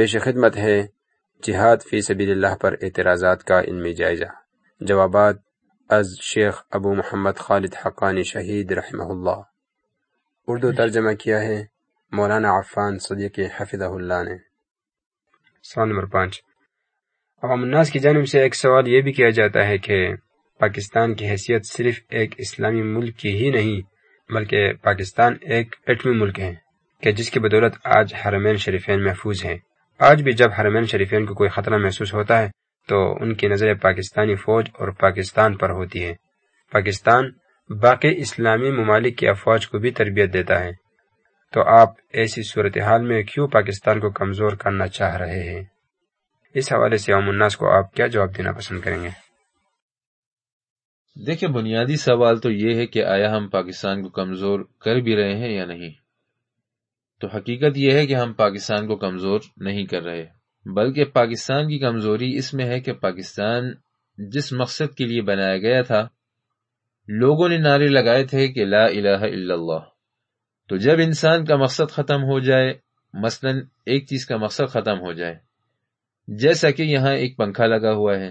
پیش خدمت ہے، جہاد فی سبیل اللہ پر اعتراضات کا علمی جائزہ۔ جوابات از شیخ ابو محمد خالد حقانی شہید رحمہ اللہ۔ اردو ترجمہ کیا ہے، مولانا عفان صدیق حفظہ اللہ نے۔ سوال نمبر پانچ۔ عوام الناس کی جانب سے ایک سوال یہ بھی کیا جاتا ہے کہ پاکستان کی حیثیت صرف ایک اسلامی ملک کی ہی نہیں، بلکہ پاکستان ایک ایٹمی ملک ہے، کہ جس کی بدولت آج حرمین شریفین محفوظ ہیں۔ آج بھی جب حرمین شریفین کو کوئی خطرہ محسوس ہوتا ہے، تو ان کی نظر پاکستانی فوج اور پاکستان پر ہوتی ہے پاکستان باقی اسلامی ممالک کی افواج کو بھی تربیت دیتا ہے۔ تو آپ ایسی صورتحال میں کیوں پاکستان کو کمزور کرنا چاہ رہے ہیں؟ اس حوالے سے عام الناس کو آپ کیا جواب دینا پسند کریں گے؟ دیکھیں بنیادی سوال تو یہ ہے کہ آیا ہم پاکستان کو کمزور کر بھی رہے ہیں یا نہیں؟ تو حقیقت یہ ہے کہ ہم پاکستان کو کمزور نہیں کر رہے۔ بلکہ پاکستان کی کمزوری اس میں ہے کہ پاکستان جس مقصد کے لیے بنایا گیا تھا، لوگوں نے نعرے لگائے تھے کہ لا الہ الا اللہ۔ تو جب انسان کا مقصد ختم ہو جائے، مثلا ایک چیز کا مقصد ختم ہو جائے، جیسا کہ یہاں ایک پنکھا لگا ہوا ہے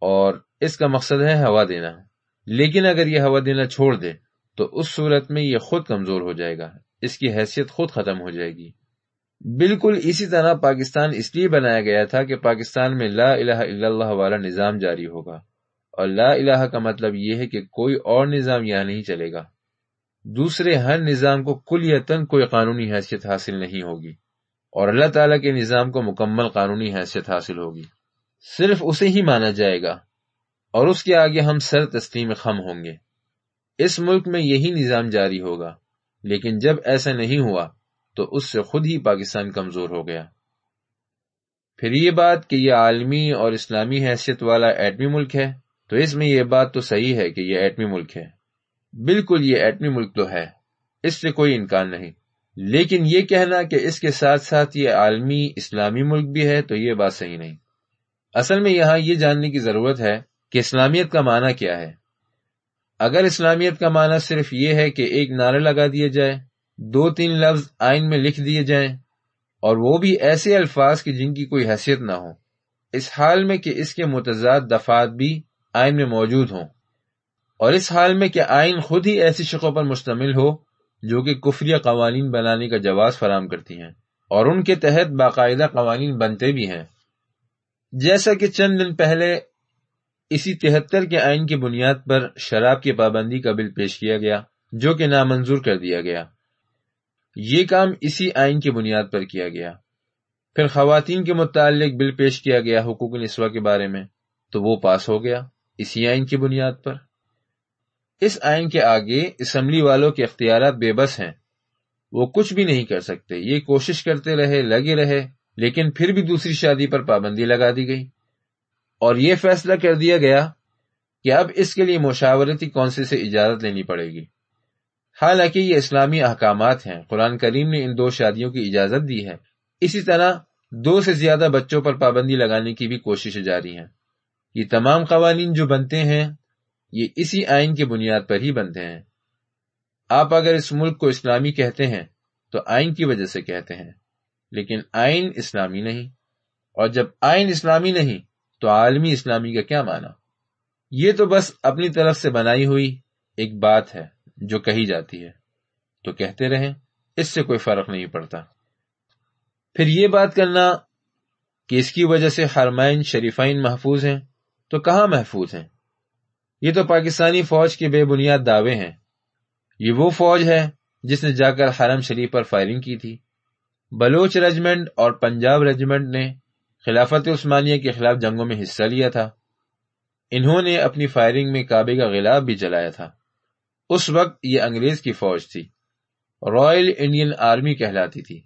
اور اس کا مقصد ہے ہوا دینا۔ لیکن اگر یہ ہوا دینا چھوڑ دے، تو اس صورت میں یہ خود کمزور ہو جائے گا۔ اس کی حیثیت خود ختم ہو جائے گی۔ بالکل اسی طرح پاکستان اس لیے بنایا گیا تھا کہ پاکستان میں لا الہ الا اللہ والا نظام جاری ہوگا۔ اور لا الہ کا مطلب یہ ہے کہ کوئی اور نظام یہاں نہیں چلے گا۔ دوسرے ہر نظام کو کل کوئی قانونی حیثیت حاصل نہیں ہوگی۔ اور اللہ تعالیٰ کے نظام کو مکمل قانونی حیثیت حاصل ہوگی۔ صرف اسے ہی مانا جائے گا۔ اور اس کے آگے ہم سر تسلیم خم ہوں گے۔ اس ملک میں یہی نظام جاری ہوگا۔ لیکن جب ایسا نہیں ہوا تو اس سے خود ہی پاکستان کمزور ہو گیا۔ پھر یہ بات کہ یہ عالمی اور اسلامی حیثیت والا ایٹمی ملک ہے، تو اس میں یہ بات تو صحیح ہے کہ یہ ایٹمی ملک ہے۔ بالکل یہ ایٹمی ملک تو ہے، اس سے کوئی انکار نہیں۔ لیکن یہ کہنا کہ اس کے ساتھ ساتھ یہ عالمی اسلامی ملک بھی ہے تو یہ بات صحیح نہیں۔ اصل میں یہاں یہ جاننے کی ضرورت ہے کہ اسلامیت کا معنی کیا ہے۔ اگر اسلامیت کا معنی صرف یہ ہے کہ ایک نعرہ لگا دیا جائے، دو تین لفظ آئین میں لکھ دیے جائیں، اور وہ بھی ایسے الفاظ کی جن کی کوئی حیثیت نہ ہو، اس حال میں کہ اس کے متضاد دفات بھی آئین میں موجود ہوں۔ اور اس حال میں کہ آئین خود ہی ایسی شقوں پر مشتمل ہو، جو کہ کفری قوانین بنانے کا جواز فراہم کرتی ہیں، اور ان کے تحت باقاعدہ قوانین بنتے بھی ہیں۔ جیسا کہ چند دن پہلے اسی تہتر کے آئین کی بنیاد پر شراب کی پابندی کا بل پیش کیا گیا، جو کہ نامنظور کر دیا گیا۔ یہ کام اسی آئین کی بنیاد پر کیا گیا۔ پھر خواتین کے متعلق بل پیش کیا گیا حقوق نسواں کے بارے میں، تو وہ پاس ہو گیا اسی آئین کی بنیاد پر۔ اس آئین کے آگے اسمبلی والوں کے اختیارات بے بس ہیں۔ وہ کچھ بھی نہیں کر سکتے۔ یہ کوشش کرتے رہے، لگے رہے، لیکن پھر بھی دوسری شادی پر پابندی لگا دی گئی۔ اور یہ فیصلہ کر دیا گیا کہ اب اس کے لیے مشاورتی کونسل سے اجازت لینی پڑے گی۔ حالانکہ یہ اسلامی احکامات ہیں۔ قرآن کریم نے ان دو شادیوں کی اجازت دی ہے۔ اسی طرح دو سے زیادہ بچوں پر پابندی لگانے کی بھی کوششیں جاری ہیں۔ یہ تمام قوانین جو بنتے ہیں، یہ اسی آئین کی بنیاد پر ہی بنتے ہیں۔ آپ اگر اس ملک کو اسلامی کہتے ہیں، تو آئین کی وجہ سے کہتے ہیں۔ لیکن آئین اسلامی نہیں۔ اور جب آئین اسلامی نہیں تو عالمی اسلامی کا کیا معنی؟ یہ تو بس اپنی طرف سے بنائی ہوئی ایک بات ہے جو کہی جاتی ہے۔ تو کہتے رہیں، اس سے کوئی فرق نہیں پڑتا۔ پھر یہ بات کرنا کہ اس کی وجہ سے حرمائن شریفائن محفوظ ہیں، تو کہاں محفوظ ہیں؟ یہ تو پاکستانی فوج کے بے بنیاد دعوے ہیں۔ یہ وہ فوج ہے جس نے جا کر حرم شریف پر فائرنگ کی تھی۔ بلوچ ریجمنٹ اور پنجاب ریجمنٹ نے خلافت عثمانیہ کے خلاف جنگوں میں حصہ لیا تھا۔ انہوں نے اپنی فائرنگ میں کعبے کا غلاب بھی چلایا تھا۔ اس وقت یہ انگریز کی فوج تھی۔ رائل انڈین آرمی کہلاتی تھی۔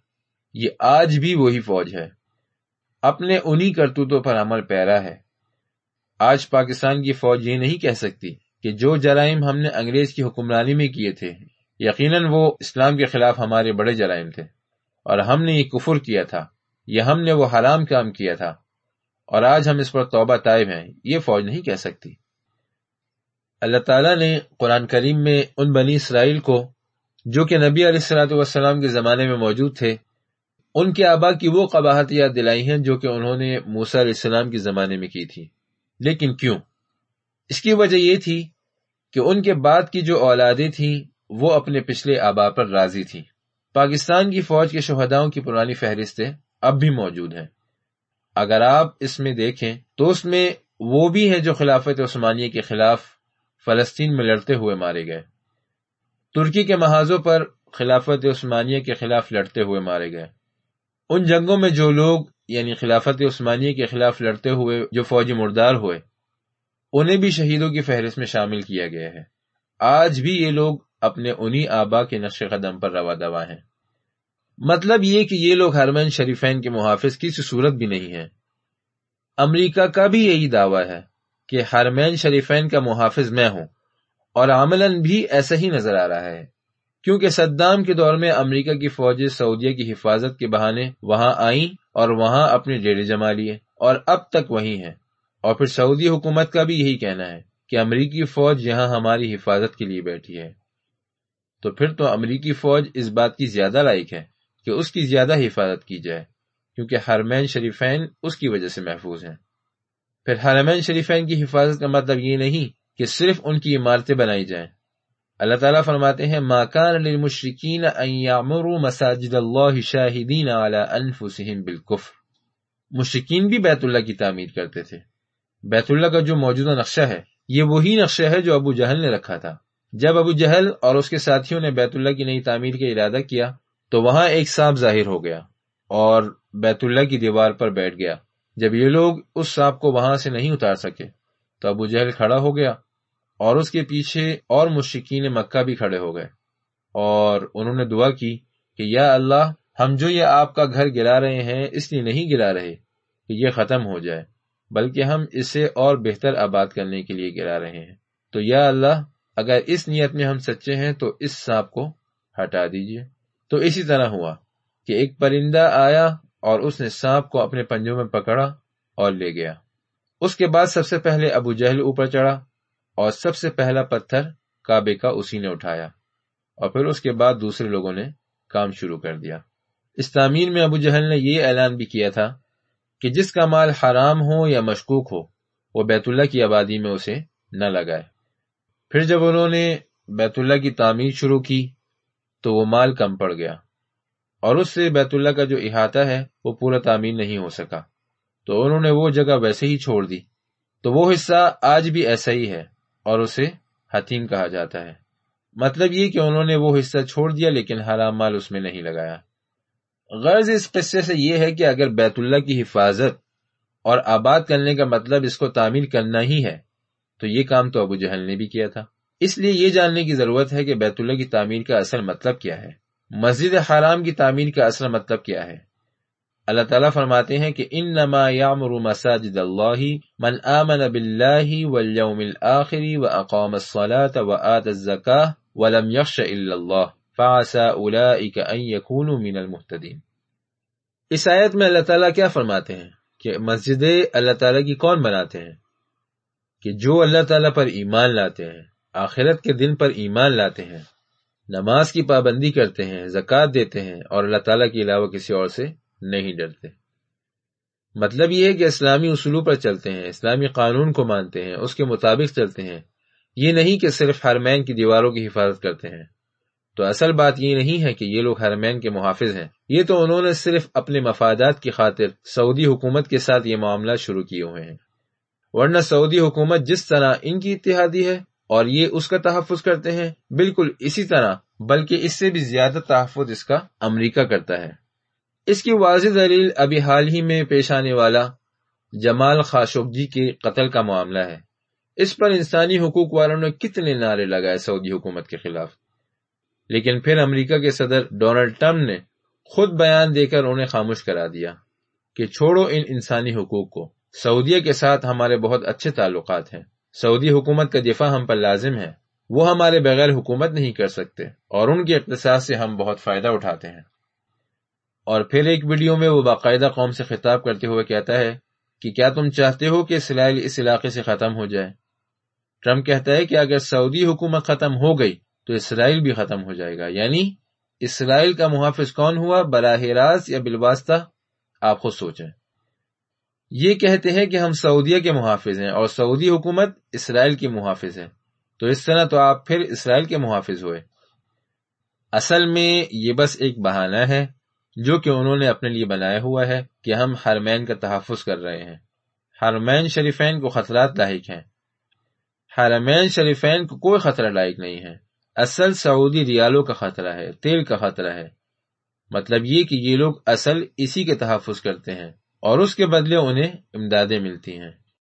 یہ آج بھی وہی فوج ہے۔ اپنے انہی کرتوتوں پر عمل پیرا ہے۔ آج پاکستان کی فوج یہ نہیں کہہ سکتی کہ جو جرائم ہم نے انگریز کی حکمرانی میں کیے تھے، یقیناً وہ اسلام کے خلاف ہمارے بڑے جرائم تھے۔ اور ہم نے یہ کفر کیا تھا۔ یا ہم نے وہ حرام کام کیا تھا اور آج ہم اس پر توبہ طائب ہیں، یہ فوج نہیں کہہ سکتی۔ اللہ تعالیٰ نے قرآن کریم میں ان بنی اسرائیل کو، جو کہ نبی علیہ السلاۃ والسلام کے زمانے میں موجود تھے، ان کے آبا کی وہ قباحت یاد دلائی ہیں جو کہ انہوں نے موسا علیہ السلام کے زمانے میں کی تھی۔ لیکن کیوں؟ اس کی وجہ یہ تھی کہ ان کے بعد کی جو اولادیں تھیں، وہ اپنے پچھلے آبا پر راضی تھیں۔ پاکستان کی فوج کے شہداؤں کی پرانی فہرستیں اب بھی موجود ہیں۔ اگر آپ اس میں دیکھیں تو اس میں وہ بھی ہیں جو خلافت عثمانیہ کے خلاف فلسطین میں لڑتے ہوئے مارے گئے۔ ترکی کے محاذوں پر خلافت عثمانیہ کے خلاف لڑتے ہوئے مارے گئے۔ ان جنگوں میں جو لوگ یعنی خلافت عثمانیہ کے خلاف لڑتے ہوئے جو فوجی مردار ہوئے، انہیں بھی شہیدوں کی فہرست میں شامل کیا گیا ہے۔ آج بھی یہ لوگ اپنے انہی آبا کے نقش قدم پر روا دوا ہیں۔ مطلب یہ کہ یہ لوگ حرمین شریفین کے محافظ کسی صورت بھی نہیں ہیں۔ امریکہ کا بھی یہی دعویٰ ہے کہ حرمین شریفین کا محافظ میں ہوں اور عملاً بھی ایسا ہی نظر آ رہا ہے۔ کیونکہ صدام کے دور میں امریکہ کی فوجیں سعودیہ کی حفاظت کے بہانے وہاں آئیں اور وہاں اپنے ڈیرے جما لیے اور اب تک وہی ہیں۔ اور پھر سعودی حکومت کا بھی یہی کہنا ہے کہ امریکی فوج یہاں ہماری حفاظت کے لیے بیٹھی ہے۔ تو پھر تو امریکی فوج اس بات کی زیادہ لائق ہے۔ کہ اس کی زیادہ حفاظت کی جائے، کیونکہ حرمین شریفین اس کی وجہ سے محفوظ ہیں۔ پھر حرمین شریفین کی حفاظت کا مطلب یہ نہیں کہ صرف ان کی عمارتیں بنائی جائیں۔ اللہ تعالیٰ فرماتے ہیں ماکان للمشرکین ان یعمروا مساجد اللہ شاہدین علی انفسهم بالکفر مشرکین بھی بیت اللہ کی تعمیر کرتے تھے۔ بیت اللہ کا جو موجودہ نقشہ ہے، یہ وہی نقشہ ہے جو ابو جہل نے رکھا تھا۔ جب ابو جہل اور اس کے ساتھیوں نے بیت اللہ کی نئی تعمیر کا ارادہ کیا تو وہاں ایک سانپ ظاہر ہو گیا اور بیت اللہ کی دیوار پر بیٹھ گیا۔ جب یہ لوگ اس سانپ کو وہاں سے نہیں اتار سکے، تو ابو جہل کھڑا ہو گیا اور اس کے پیچھے اور مشکین مکہ بھی کھڑے ہو گئے۔ اور انہوں نے دعا کی کہ یا اللہ، ہم جو یہ آپ کا گھر گرا رہے ہیں، اس لیے نہیں گرا رہے کہ یہ ختم ہو جائے، بلکہ ہم اسے اور بہتر آباد کرنے کے لیے گرا رہے ہیں۔ تو یا اللہ، اگر اس نیت میں ہم سچے ہیں، تو اس سانپ کو ہٹا دیجیے۔ تو اسی طرح ہوا کہ ایک پرندہ آیا اور اس نے سانپ کو اپنے پنجوں میں پکڑا اور لے گیا۔ اس کے بعد سب سے پہلے ابو جہل اوپر چڑھا اور سب سے پہلا پتھر کعبے کا اسی نے اٹھایا اور پھر اس کے بعد دوسرے لوگوں نے کام شروع کر دیا۔ اس تعمیر میں ابو جہل نے یہ اعلان بھی کیا تھا کہ جس کا مال حرام ہو یا مشکوک ہو، وہ بیت اللہ کی آبادی میں اسے نہ لگائے۔ پھر جب انہوں نے بیت اللہ کی تعمیر شروع کی تو وہ مال کم پڑ گیا۔ اور اس سے بیت اللہ کا جو احاطہ ہے، وہ پورا تعمیر نہیں ہو سکا۔ تو انہوں نے وہ جگہ ویسے ہی چھوڑ دی۔ تو وہ حصہ آج بھی ایسا ہی ہے، اور اسے حتیم کہا جاتا ہے۔ مطلب یہ کہ انہوں نے وہ حصہ چھوڑ دیا، لیکن حرام مال اس میں نہیں لگایا۔ غرض اس قصے سے یہ ہے کہ اگر بیت اللہ کی حفاظت اور آباد کرنے کا مطلب اس کو تعمیر کرنا ہی ہے، تو یہ کام تو ابو جہل نے بھی کیا تھا۔ اس لیے یہ جاننے کی ضرورت ہے کہ بیت اللہ کی تعمیر کا اصل مطلب کیا ہے؟ مسجد حرام کی تعمیر کا اصل مطلب کیا ہے؟ اللہ تعالیٰ فرماتے ہیں کہ ان نما یامر مساجد اللہ من آمن باللہ والیوم الآخر و اقام الصلاة و آت الزکاة ولم یخش الا اللہ فعسا ان یکونوا من المحتدین اس آیت میں اللہ تعالیٰ کیا فرماتے ہیں؟ کہ مسجد اللہ تعالیٰ کی کون بناتے ہیں؟ کہ جو اللہ تعالیٰ پر ایمان لاتے ہیں آخرت کے دن پر ایمان لاتے ہیں، نماز کی پابندی کرتے ہیں، زکوٰۃ دیتے ہیں اور اللہ تعالیٰ کے علاوہ کسی اور سے نہیں ڈرتے۔ مطلب یہ ہے کہ اسلامی اصولوں پر چلتے ہیں، اسلامی قانون کو مانتے ہیں، اس کے مطابق چلتے ہیں۔ یہ نہیں کہ صرف حرمین کی دیواروں کی حفاظت کرتے ہیں۔ تو اصل بات یہ نہیں ہے کہ یہ لوگ حرمین کے محافظ ہیں۔ یہ تو انہوں نے صرف اپنے مفادات کی خاطر سعودی حکومت کے ساتھ یہ معاملہ شروع کیے ہوئے ہیں۔ ورنہ سعودی حکومت جس طرح ان کی اتحادی ہے اور یہ اس کا تحفظ کرتے ہیں۔ بالکل اسی طرح، بلکہ اس سے بھی زیادہ تحفظ اس کا امریکہ کرتا ہے۔ اس کی واضح دلیل ابھی حال ہی میں پیش آنے والا جمال خاشوگی کے قتل کا معاملہ ہے۔ اس پر انسانی حقوق والوں نے کتنے نعرے لگائے سعودی حکومت کے خلاف۔ لیکن پھر امریکہ کے صدر ڈونلڈ ٹرمپ نے خود بیان دے کر انہیں خاموش کرا دیا کہ چھوڑو ان انسانی حقوق کو۔ سعودیہ کے ساتھ ہمارے بہت اچھے تعلقات ہیں۔ سعودی حکومت کا دفاع ہم پر لازم ہے۔ وہ ہمارے بغیر حکومت نہیں کر سکتے اور ان کے اقتصاد سے ہم بہت فائدہ اٹھاتے ہیں۔ اور پھر ایک ویڈیو میں وہ باقاعدہ قوم سے خطاب کرتے ہوئے کہتا ہے کہ کیا تم چاہتے ہو کہ اسرائیل اس علاقے سے ختم ہو جائے؟ ٹرمپ کہتا ہے کہ اگر سعودی حکومت ختم ہو گئی تو اسرائیل بھی ختم ہو جائے گا۔ یعنی اسرائیل کا محافظ کون ہوا؟ براہ راست یا بالواسطہ؟ آپ خود سوچیں۔ یہ کہتے ہیں کہ ہم سعودیہ کے محافظ ہیں اور سعودی حکومت اسرائیل کی محافظ ہے تو اس طرح تو آپ پھر اسرائیل کے محافظ ہوئے۔ اصل میں یہ بس ایک بہانہ ہے جو کہ انہوں نے اپنے لیے بنایا ہوا ہے کہ ہم حرمین کا تحفظ کر رہے ہیں۔ حرمین شریفین کو خطرات لاحق ہیں۔ حرمین شریفین کو کوئی خطرہ لائق نہیں ہے۔ اصل سعودی ریالوں کا خطرہ ہے، تیل کا خطرہ ہے۔ مطلب یہ کہ یہ لوگ اصل اسی کے تحفظ کرتے ہیں۔ اور اس کے بدلے انہیں امدادیں ملتی ہیں۔